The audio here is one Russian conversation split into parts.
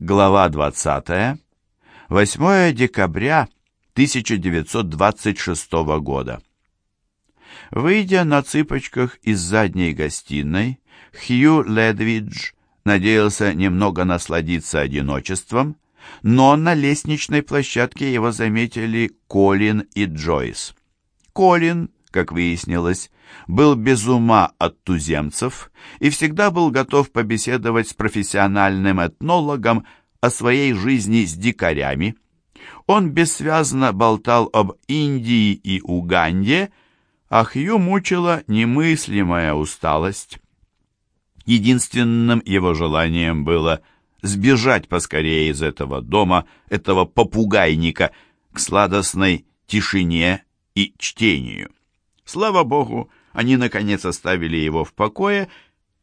Глава 20. 8 декабря 1926 года. Выйдя на цыпочках из задней гостиной, Хью Ледвидж надеялся немного насладиться одиночеством, но на лестничной площадке его заметили Колин и Джойс. Колин, как выяснилось, был без ума от туземцев и всегда был готов побеседовать с профессиональным этнологом о своей жизни с дикарями. Он бессвязно болтал об Индии и Уганде, а Хью мучила немыслимая усталость. Единственным его желанием было сбежать поскорее из этого дома, этого попугайника, к сладостной тишине и чтению. Слава богу, они, наконец, оставили его в покое,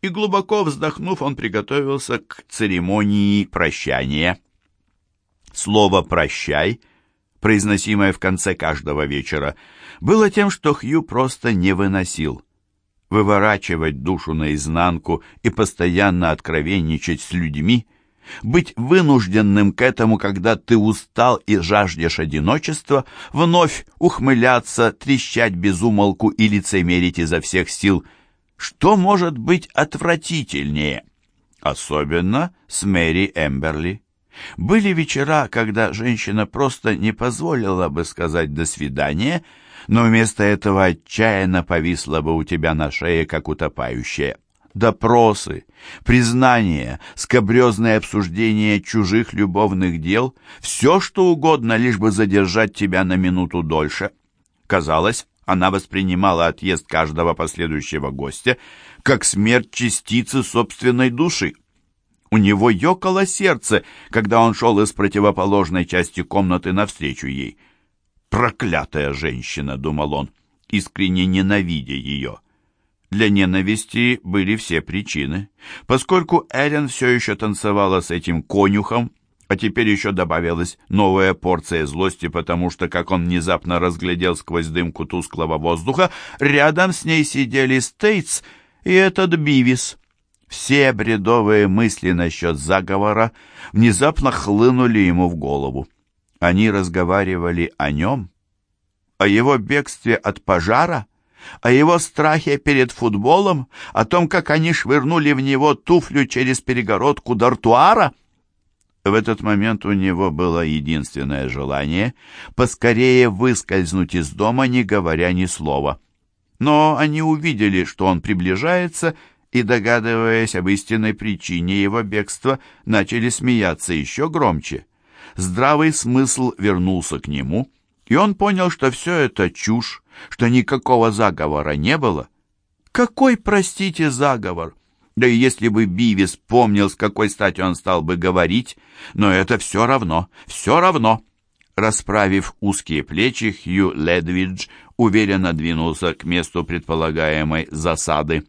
и, глубоко вздохнув, он приготовился к церемонии прощания. Слово «прощай», произносимое в конце каждого вечера, было тем, что Хью просто не выносил. Выворачивать душу наизнанку и постоянно откровенничать с людьми — быть вынужденным к этому, когда ты устал и жаждешь одиночества, вновь ухмыляться, трещать без умолку и лицемерить изо всех сил. Что может быть отвратительнее? Особенно с Мэри Эмберли. Были вечера, когда женщина просто не позволила бы сказать «до свидания», но вместо этого отчаянно повисла бы у тебя на шее, как утопающая допросы, признания, скобрезное обсуждение чужих любовных дел, все что угодно, лишь бы задержать тебя на минуту дольше. Казалось, она воспринимала отъезд каждого последующего гостя как смерть частицы собственной души. У него ёкало сердце, когда он шел из противоположной части комнаты навстречу ей. «Проклятая женщина!» — думал он, искренне ненавидя ее. Для ненависти были все причины. Поскольку Эллен все еще танцевала с этим конюхом, а теперь еще добавилась новая порция злости, потому что, как он внезапно разглядел сквозь дымку тусклого воздуха, рядом с ней сидели Стейтс и этот Бивис. Все бредовые мысли насчет заговора внезапно хлынули ему в голову. Они разговаривали о нем, о его бегстве от пожара, о его страхе перед футболом, о том, как они швырнули в него туфлю через перегородку дартуара. В этот момент у него было единственное желание — поскорее выскользнуть из дома, не говоря ни слова. Но они увидели, что он приближается, и, догадываясь об истинной причине его бегства, начали смеяться еще громче. Здравый смысл вернулся к нему — и он понял, что все это чушь, что никакого заговора не было. Какой, простите, заговор? Да и если бы Бивис помнил, с какой стати он стал бы говорить, но это все равно, все равно. Расправив узкие плечи, Хью Ледвидж уверенно двинулся к месту предполагаемой засады.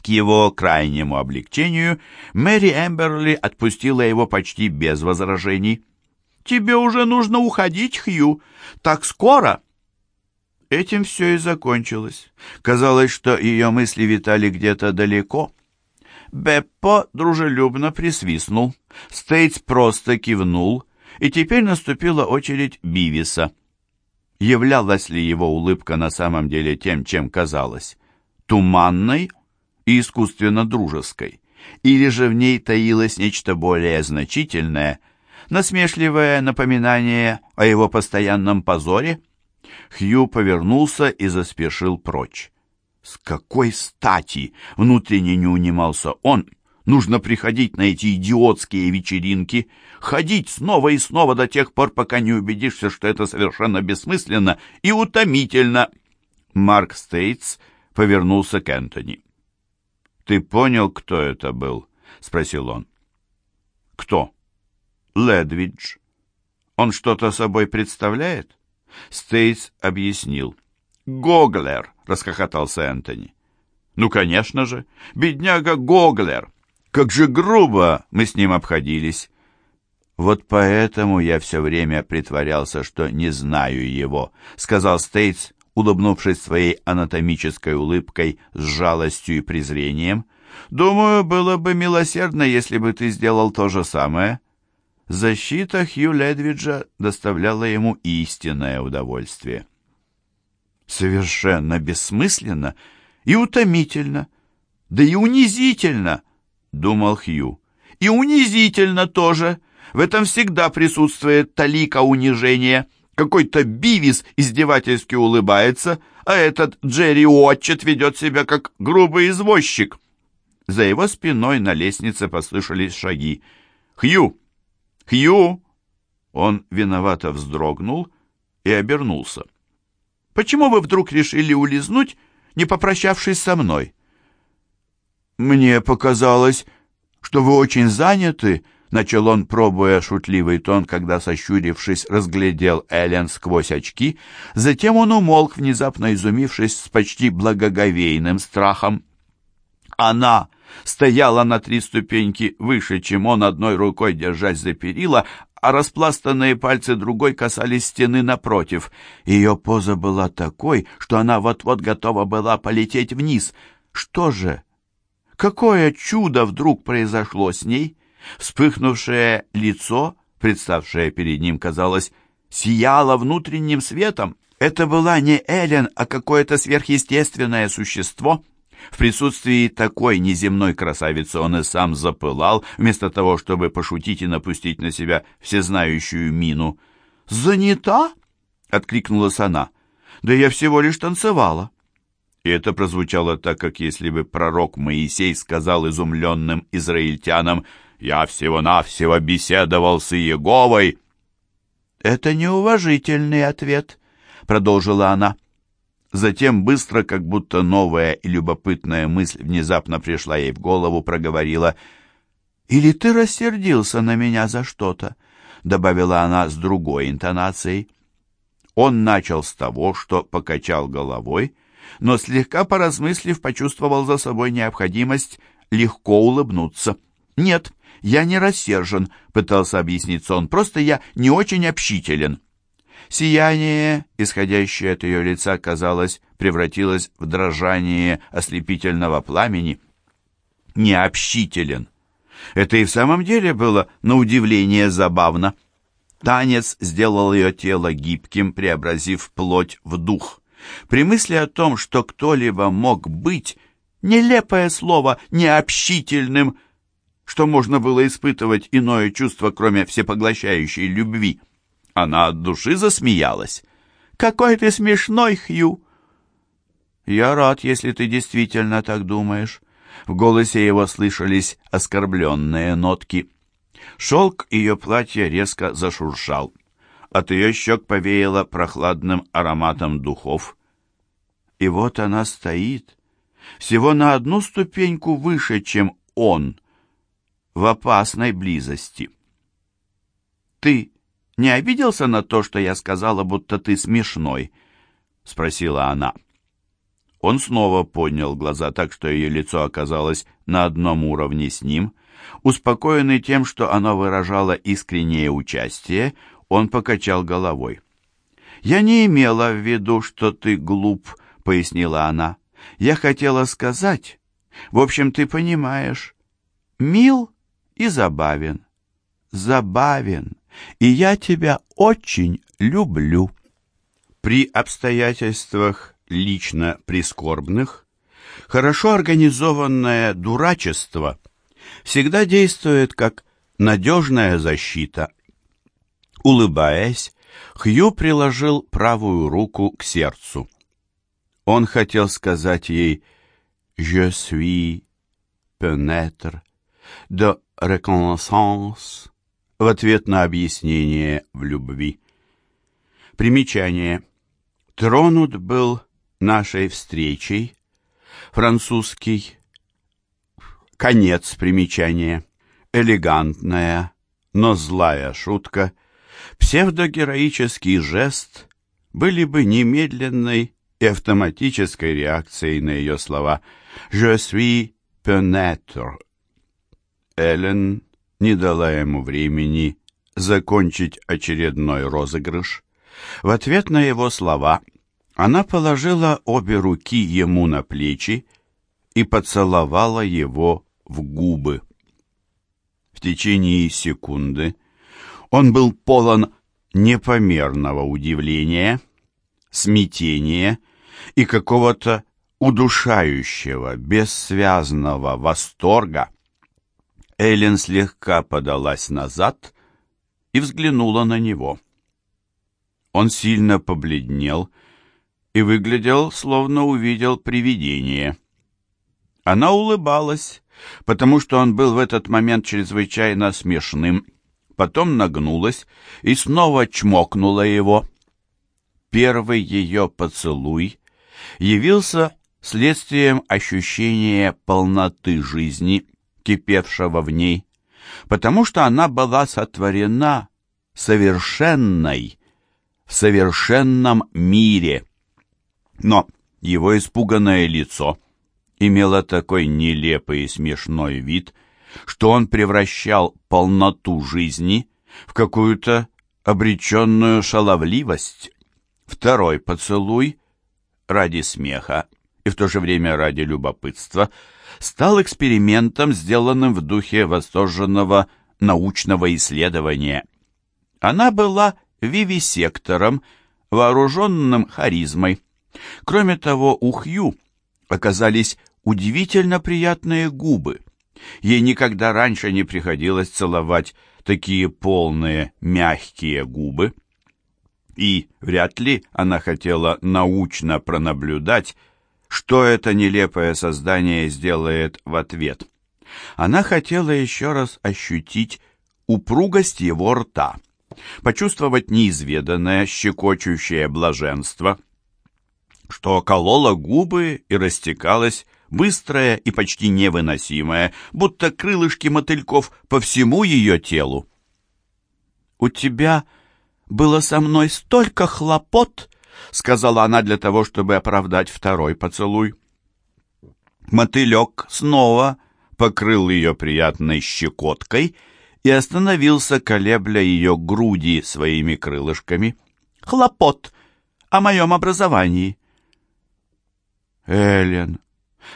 К его крайнему облегчению Мэри Эмберли отпустила его почти без возражений. «Тебе уже нужно уходить, Хью. Так скоро?» Этим все и закончилось. Казалось, что ее мысли витали где-то далеко. Беппо дружелюбно присвистнул. Стейтс просто кивнул, и теперь наступила очередь Бивиса. Являлась ли его улыбка на самом деле тем, чем казалась? Туманной и искусственно дружеской? Или же в ней таилось нечто более значительное — насмешливое напоминание о его постоянном позоре. Хью повернулся и заспешил прочь. С какой стати внутренне не унимался он? Нужно приходить на эти идиотские вечеринки, ходить снова и снова до тех пор, пока не убедишься, что это совершенно бессмысленно и утомительно. Марк Стейтс повернулся к Энтони. «Ты понял, кто это был?» — спросил он. «Кто?» Ледвидж. Он что-то собой представляет? Стейс объяснил. «Гоглер!» — расхохотался Энтони. «Ну, конечно же! Бедняга Гоглер! Как же грубо мы с ним обходились!» «Вот поэтому я все время притворялся, что не знаю его», — сказал Стейтс, улыбнувшись своей анатомической улыбкой с жалостью и презрением. Думаю, было бы милосердно, если бы ты сделал то же самое». Защита Хью Ледвиджа доставляла ему истинное удовольствие. «Совершенно бессмысленно и утомительно, да и унизительно», — думал Хью. «И унизительно тоже. В этом всегда присутствует талика унижения. Какой-то Бивис издевательски улыбается, а этот Джерри Уотчет ведет себя как грубый извозчик». За его спиной на лестнице послышались шаги. «Хью! Хью!» Он виновато вздрогнул и обернулся. «Почему вы вдруг решили улизнуть, не попрощавшись со мной?» «Мне показалось, что вы очень заняты», — начал он, пробуя шутливый тон, когда, сощурившись, разглядел Эллен сквозь очки. Затем он умолк, внезапно изумившись с почти благоговейным страхом. Она стояла на три ступеньки выше, чем он, одной рукой держась за перила, а распластанные пальцы другой касались стены напротив. Ее поза была такой, что она вот-вот готова была полететь вниз. Что же? Какое чудо вдруг произошло с ней? Вспыхнувшее лицо, представшее перед ним, казалось, сияло внутренним светом. Это была не Эллен, а какое-то сверхъестественное существо — в присутствии такой неземной красавицы он и сам запылал, вместо того, чтобы пошутить и напустить на себя всезнающую мину. «Занята?» — откликнулась она. «Да я всего лишь танцевала». И это прозвучало так, как если бы пророк Моисей сказал изумленным израильтянам «Я всего-навсего беседовал с Иеговой». «Это неуважительный ответ», — продолжила она. Затем быстро, как будто новая и любопытная мысль внезапно пришла ей в голову, проговорила «Или ты рассердился на меня за что-то?» добавила она с другой интонацией. Он начал с того, что покачал головой, но слегка поразмыслив, почувствовал за собой необходимость легко улыбнуться. «Нет, я не рассержен», — пытался объяснить он, — «просто я не очень общителен». Сияние, исходящее от ее лица, казалось, превратилось в дрожание ослепительного пламени. Необщителен. Это и в самом деле было, на удивление, забавно. Танец сделал ее тело гибким, преобразив плоть в дух. При мысли о том, что кто-либо мог быть, нелепое слово, необщительным, что можно было испытывать иное чувство, кроме всепоглощающей любви — она от души засмеялась. «Какой ты смешной, Хью!» «Я рад, если ты действительно так думаешь». В голосе его слышались оскорбленные нотки. Шелк ее платья резко зашуршал. От ее щек повеяло прохладным ароматом духов. И вот она стоит, всего на одну ступеньку выше, чем он, в опасной близости. «Ты не обиделся на то, что я сказала, будто ты смешной?» — спросила она. Он снова поднял глаза так, что ее лицо оказалось на одном уровне с ним. Успокоенный тем, что оно выражало искреннее участие, он покачал головой. «Я не имела в виду, что ты глуп», — пояснила она. «Я хотела сказать, в общем, ты понимаешь, мил и забавен. Забавен и я тебя очень люблю». При обстоятельствах лично прискорбных хорошо организованное дурачество всегда действует как надежная защита. Улыбаясь, Хью приложил правую руку к сердцу. Он хотел сказать ей «Je suis peut-être de reconnaissance в ответ на объяснение в любви. Примечание. Тронут был нашей встречей. Французский. Конец примечания. Элегантная, но злая шутка. Псевдогероический жест были бы немедленной и автоматической реакцией на ее слова «Je suis peut-être». Эллен не дала ему времени закончить очередной розыгрыш. В ответ на его слова она положила обе руки ему на плечи и поцеловала его в губы. В течение секунды он был полон непомерного удивления, смятения и какого-то удушающего, бессвязного восторга. Эллен слегка подалась назад и взглянула на него. Он сильно побледнел и выглядел, словно увидел привидение. Она улыбалась, потому что он был в этот момент чрезвычайно смешным, потом нагнулась и снова чмокнула его. Первый ее поцелуй явился следствием ощущения полноты жизни, кипевшего в ней, потому что она была сотворена совершенной, в совершенном мире. Но его испуганное лицо имело такой нелепый и смешной вид, что он превращал полноту жизни в какую-то обреченную шаловливость. Второй поцелуй ради смеха и в то же время ради любопытства стал экспериментом, сделанным в духе восторженного научного исследования. Она была вивисектором, вооруженным харизмой. Кроме того, у Хью оказались удивительно приятные губы. Ей никогда раньше не приходилось целовать такие полные, мягкие губы. И вряд ли она хотела научно пронаблюдать, что это нелепое создание сделает в ответ. Она хотела еще раз ощутить упругость его рта, почувствовать неизведанное щекочущее блаженство, что кололо губы и растекалось быстрое и почти невыносимое, будто крылышки мотыльков по всему ее телу. «У тебя было со мной столько хлопот!» — сказала она для того, чтобы оправдать второй поцелуй. Мотылек снова покрыл ее приятной щекоткой и остановился, колебля ее груди своими крылышками. «Хлопот! О моем образовании!» «Эллен!»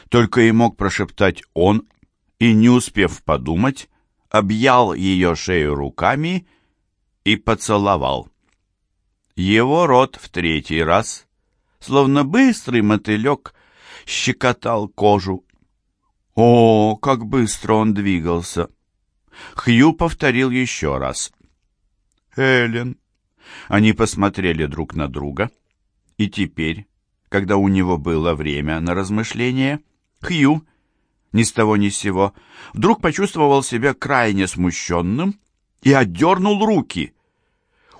Только и мог прошептать он, и, не успев подумать, объял ее шею руками и поцеловал. Его рот в третий раз, словно быстрый мотылек, щекотал кожу. О, как быстро он двигался! Хью повторил еще раз. «Эллен». Они посмотрели друг на друга, и теперь когда у него было время на размышление, Хью, ни с того ни с сего, вдруг почувствовал себя крайне смущенным и отдернул руки.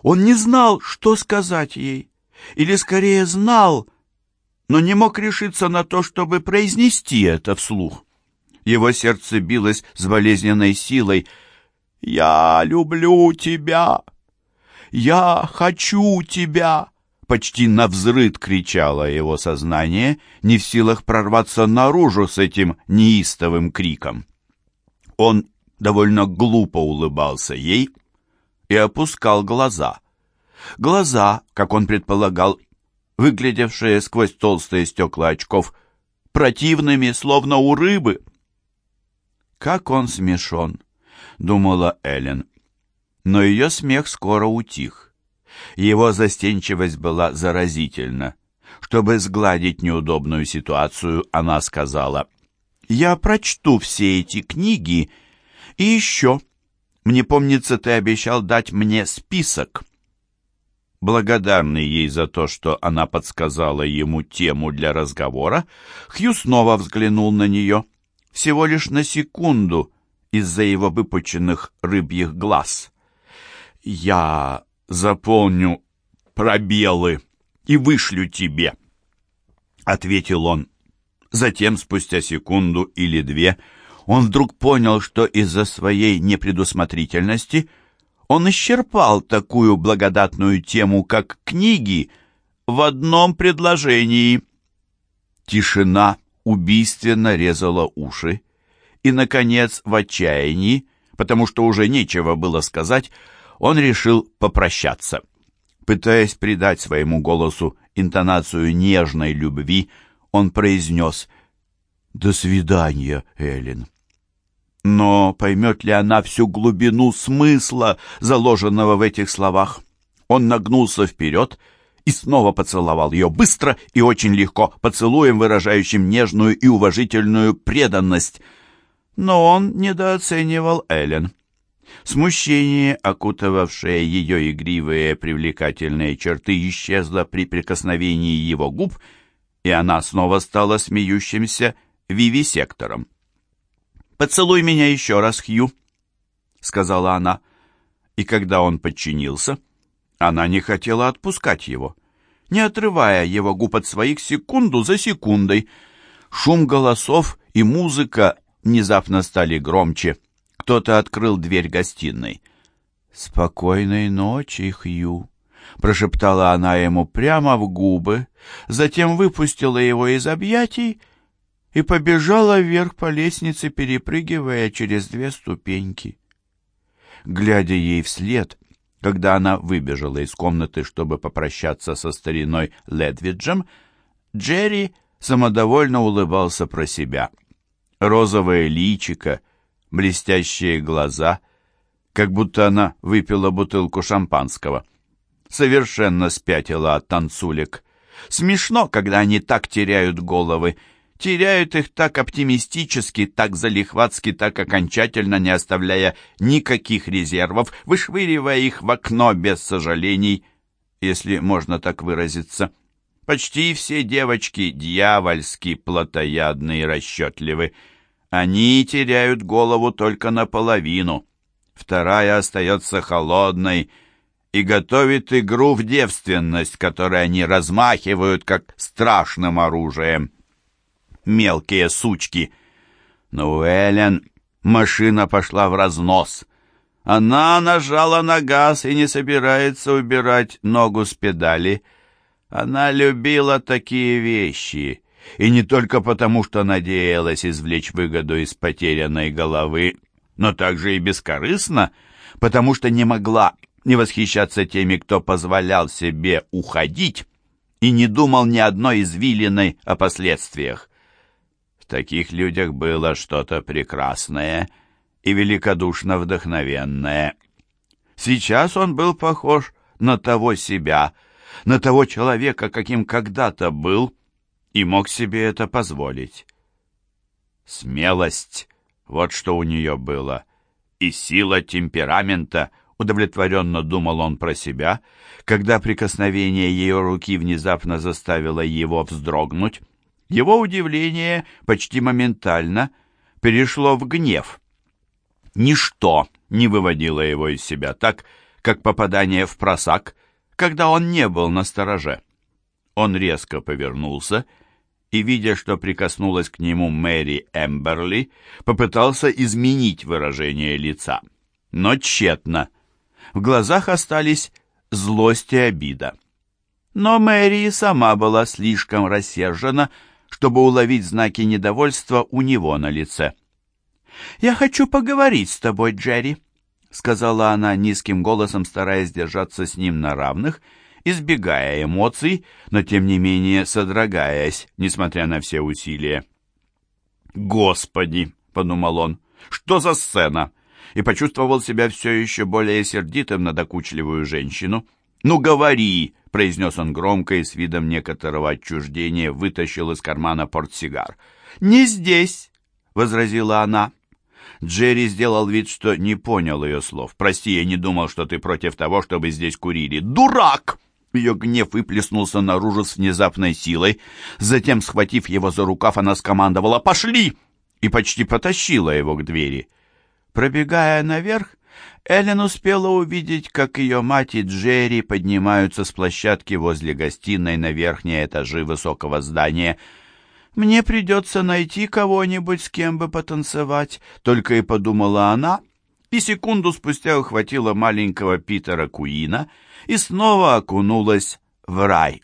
Он не знал, что сказать ей, или скорее знал, но не мог решиться на то, чтобы произнести это вслух. Его сердце билось с болезненной силой. «Я люблю тебя! Я хочу тебя!» Почти навзрыд кричало его сознание, не в силах прорваться наружу с этим неистовым криком. Он довольно глупо улыбался ей и опускал глаза. Глаза, как он предполагал, выглядевшие сквозь толстые стекла очков, противными, словно у рыбы. «Как он смешон!» — думала Эллен. Но ее смех скоро утих. Его застенчивость была заразительна. Чтобы сгладить неудобную ситуацию, она сказала, «Я прочту все эти книги, и еще, мне помнится, ты обещал дать мне список». Благодарный ей за то, что она подсказала ему тему для разговора, Хью снова взглянул на нее, всего лишь на секунду, из-за его выпученных рыбьих глаз. «Я заполню пробелы и вышлю тебе», — ответил он. Затем, спустя секунду или две, он вдруг понял, что из-за своей непредусмотрительности он исчерпал такую благодатную тему, как книги, в одном предложении. Тишина убийственно резала уши, и, наконец, в отчаянии, потому что уже нечего было сказать, он решил попрощаться. Пытаясь придать своему голосу интонацию нежной любви, он произнес «До свидания, Эллен». Но поймет ли она всю глубину смысла, заложенного в этих словах? Он нагнулся вперед и снова поцеловал ее быстро и очень легко, поцелуем, выражающим нежную и уважительную преданность. Но он недооценивал Эллен. Смущение, окутывавшее ее игривые привлекательные черты, исчезло при прикосновении его губ, и она снова стала смеющимся вивисектором. «Поцелуй меня еще раз, Хью», — сказала она. И когда он подчинился, она не хотела отпускать его, не отрывая его губ от своих секунду за секундой. Шум голосов и музыка внезапно стали громче. Кто-то открыл дверь гостиной. «Спокойной ночи, Хью», — прошептала она ему прямо в губы, затем выпустила его из объятий и побежала вверх по лестнице, перепрыгивая через две ступеньки. Глядя ей вслед, когда она выбежала из комнаты, чтобы попрощаться со стариной Ледвиджем, Джерри самодовольно улыбался про себя. Розовое личико, блестящие глаза, как будто она выпила бутылку шампанского. Совершенно спятила от танцулек. Смешно, когда они так теряют головы, теряют их так оптимистически, так залихватски, так окончательно, не оставляя никаких резервов, вышвыривая их в окно без сожалений, если можно так выразиться. Почти все девочки дьявольски плотоядны и расчетливы. Они теряют голову только наполовину. Вторая остается холодной и готовит игру в девственность, которой они размахивают, как страшным оружием мелкие сучки. Но у Эллен машина пошла в разнос. Она нажала на газ и не собирается убирать ногу с педали. Она любила такие вещи, и не только потому, что надеялась извлечь выгоду из потерянной головы, но также и бескорыстно, потому что не могла не восхищаться теми, кто позволял себе уходить и не думал ни одной извилиной о последствиях. Таких людях было что-то прекрасное и великодушно вдохновенное. Сейчас он был похож на того себя, на того человека, каким когда-то был, и мог себе это позволить. Смелость — вот что у нее было, и сила темперамента — удовлетворенно думал он про себя, когда прикосновение ее руки внезапно заставило его вздрогнуть. Его удивление почти моментально перешло в гнев. Ничто не выводило его из себя так, как попадание в просак, когда он не был на стороже. Он резко повернулся и, видя, что прикоснулась к нему Мэри Эмберли, попытался изменить выражение лица. Но тщетно. В глазах остались злость и обида. Но Мэри сама была слишком рассержена, чтобы уловить знаки недовольства у него на лице. «Я хочу поговорить с тобой, Джерри», — сказала она низким голосом, стараясь держаться с ним на равных, избегая эмоций, но тем не менее содрогаясь, несмотря на все усилия. «Господи!» — подумал он. «Что за сцена?» и почувствовал себя все еще более сердитым на докучливую женщину. «Ну, говори!» произнес он громко и с видом некоторого отчуждения вытащил из кармана портсигар. «Не здесь!» — возразила она. Джерри сделал вид, что не понял ее слов. «Прости, я не думал, что ты против того, чтобы здесь курили». «Дурак!» Ее гнев выплеснулся наружу с внезапной силой. Затем, схватив его за рукав, она скомандовала «Пошли!» и почти потащила его к двери. Пробегая наверх, Эллен успела увидеть, как ее мать и Джерри поднимаются с площадки возле гостиной на верхние этажи высокого здания. «Мне придется найти кого-нибудь, с кем бы потанцевать», — только и подумала она, и секунду спустя ухватила маленького Питера Куина и снова окунулась в рай.